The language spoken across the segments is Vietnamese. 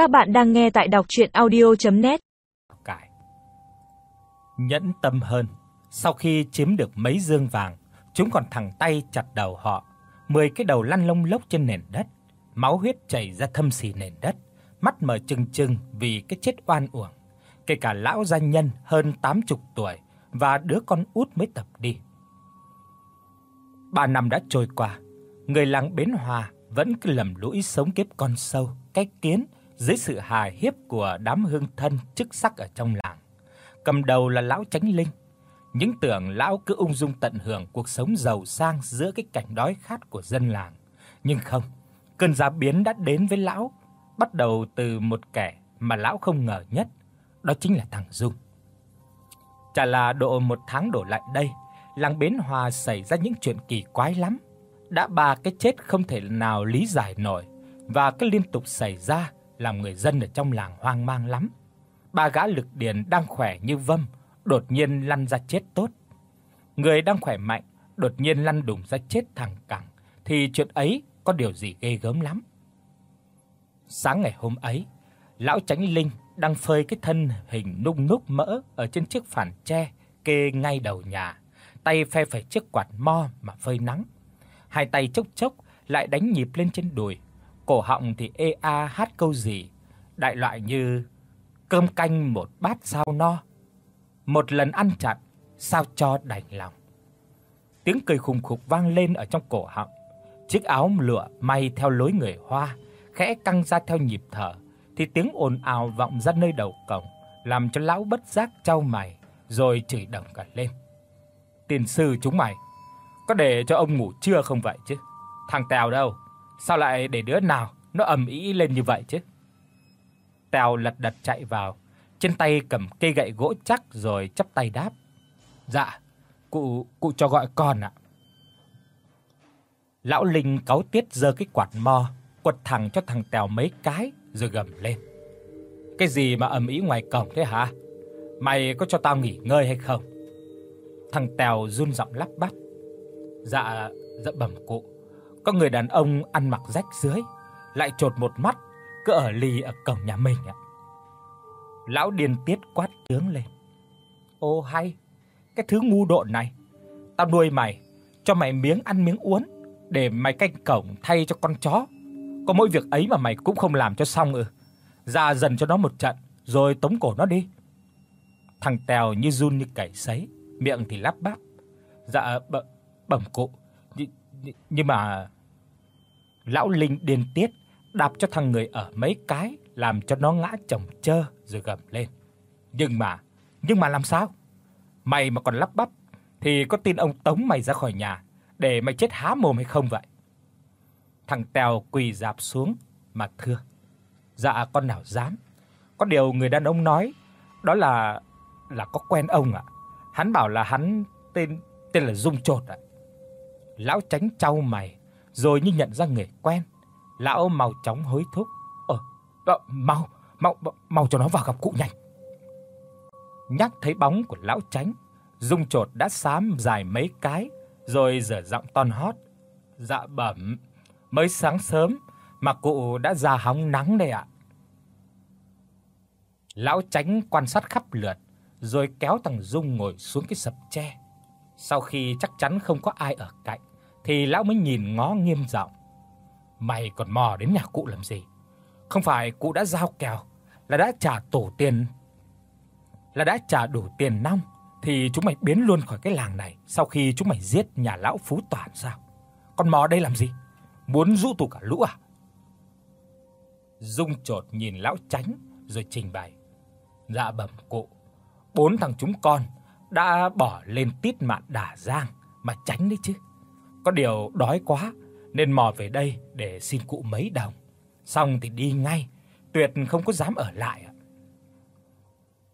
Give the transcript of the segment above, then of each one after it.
Các bạn đang nghe tại đọc audio net Cải. Nhẫn tâm hơn, sau khi chiếm được mấy dương vàng, chúng còn thẳng tay chặt đầu họ, 10 cái đầu lăn lông lốc trên nền đất, máu huyết chảy ra thâm xì nền đất, mắt mở trừng trừng vì cái chết oan uổng. Kể cả lão gia nhân hơn 80 tuổi và đứa con út mới tập đi. Ba năm đã trôi qua, người làng Bến Hòa vẫn cứ lầm lũi sống kiếp con sâu, cái kiến dưới sự hài hiếp của đám hương thân chức sắc ở trong làng. Cầm đầu là lão Chánh Linh. Những tưởng lão cứ ung dung tận hưởng cuộc sống giàu sang giữa cái cảnh đói khát của dân làng, nhưng không, cơn giá biến đã đến với lão, bắt đầu từ một kẻ mà lão không ngờ nhất, đó chính là thằng Dung. Chả là độ một tháng đổ lại đây, làng Bến Hòa xảy ra những chuyện kỳ quái lắm. Đã ba cái chết không thể nào lý giải nổi và cứ liên tục xảy ra làm người dân ở trong làng hoang mang lắm. Ba gã lực điền đang khỏe như vâm, đột nhiên lăn ra chết tốt. Người đang khỏe mạnh đột nhiên lăn đùng ra chết thẳng cẳng thì chuyện ấy có điều gì ghê gớm lắm. Sáng ngày hôm ấy, lão Chánh Linh đang phơi cái thân hình nung núc mỡ ở trên chiếc phản tre kê ngay đầu nhà, tay phe phẩy chiếc quạt mo mà phơi nắng. Hai tay chốc chốc lại đánh nhịp lên trên đùi, cổ họng thì ê a hát câu gì, đại loại như cơm canh một bát sao no. Một lần ăn chặn, sao cho đành lòng. Tiếng cười khùng khục vang lên ở trong cổ họng. Chiếc áo lụa may theo lối người Hoa, khẽ căng ra theo nhịp thở thì tiếng ồn ào vọng ra nơi đầu cổng, làm cho lão bất giác chau mày rồi chửi đầm cả lên. Tiền sư chúng mày, có để cho ông ngủ trưa không vậy chứ? Thằng Tèo đâu? Sao lại để đứa nào nó ầm ĩ lên như vậy chứ? Tèo lật đật chạy vào, trên tay cầm cây gậy gỗ chắc rồi chắp tay đáp. Dạ, cụ cụ cho gọi con ạ. Lão Linh cáu tiết giơ cái quạt mo, quật thẳng cho thằng Tèo mấy cái rồi gầm lên. Cái gì mà ầm ĩ ngoài cổng thế hả? Mày có cho tao nghỉ ngơi hay không? Thằng Tèo run giọng lắp bắp. Dạ, dạ bẩm cụ. Có người đàn ông ăn mặc rách rưới, lại trột một mắt, cứ ở lì ở cổng nhà mình ạ. Lão điên tiết quát tướng lên. Ô hay, cái thứ ngu độn này, tao nuôi mày, cho mày miếng ăn miếng uống để mày canh cổng thay cho con chó. Có mỗi việc ấy mà mày cũng không làm cho xong ư? Ra dần cho nó một trận rồi tống cổ nó đi. Thằng Tèo như run như cầy sấy, miệng thì lắp bắp. Dạ bẩm cụ, nhưng mà lão Linh điên tiết đạp cho thằng người ở mấy cái làm cho nó ngã chồng chơ rồi gầm lên. Nhưng mà, nhưng mà làm sao? Mày mà còn lắp bắp thì có tin ông tống mày ra khỏi nhà để mày chết há mồm hay không vậy? Thằng Tèo quỳ rạp xuống mà thưa. Dạ con nào dám. Có điều người đàn ông nói đó là là có quen ông ạ. Hắn bảo là hắn tên tên là Dung Trột ạ. Lão tránh chau mày, rồi như nhận ra người quen, lão mau chóng hối thúc. "Ờ, ờ mau, mau mau cho nó vào gặp cụ nhanh." Nhắc thấy bóng của lão tránh, Dung chột đã xám dài mấy cái, rồi giở giọng ton hót. "Dạ bẩm, mới sáng sớm mà cụ đã ra hóng nắng đây ạ." Lão tránh quan sát khắp lượt, rồi kéo thằng Dung ngồi xuống cái sập tre. Sau khi chắc chắn không có ai ở cạnh, thì lão mới nhìn ngó nghiêm giọng. Mày còn mò đến nhà cụ làm gì? Không phải cụ đã giao kèo là đã trả tổ tiền là đã trả đủ tiền nong thì chúng mày biến luôn khỏi cái làng này sau khi chúng mày giết nhà lão Phú Toàn sao? Còn mò đây làm gì? Muốn rũ tụ cả lũ à? Dung chột nhìn lão Tránh rồi trình bày. Dạ bẩm cụ, bốn thằng chúng con đã bỏ lên tít mạn đả giang mà tránh đấy chứ. Có điều đói quá nên mò về đây để xin cụ mấy đồng. Xong thì đi ngay, tuyệt không có dám ở lại.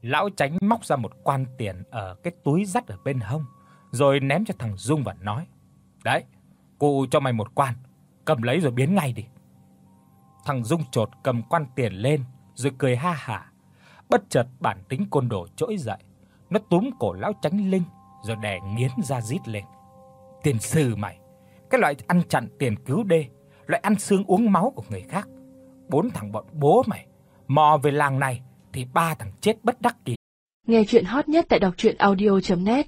Lão Tránh móc ra một quan tiền ở cái túi dắt ở bên hông, rồi ném cho thằng Dung và nói: "Đấy, cụ cho mày một quan, cầm lấy rồi biến ngay đi." Thằng Dung chột cầm quan tiền lên rồi cười ha hả. Bất chợt bản tính côn đồ trỗi dậy, nó túm cổ lão Tránh Linh rồi đè nghiến ra rít lên. Tiền sử mày, cái loại ăn chặn tiền cứu đê, loại ăn xương uống máu của người khác. Bốn thằng bọn bố mày mò về làng này thì ba thằng chết bất đắc kỳ. Nghe truyện hot nhất tại doctruyenaudio.net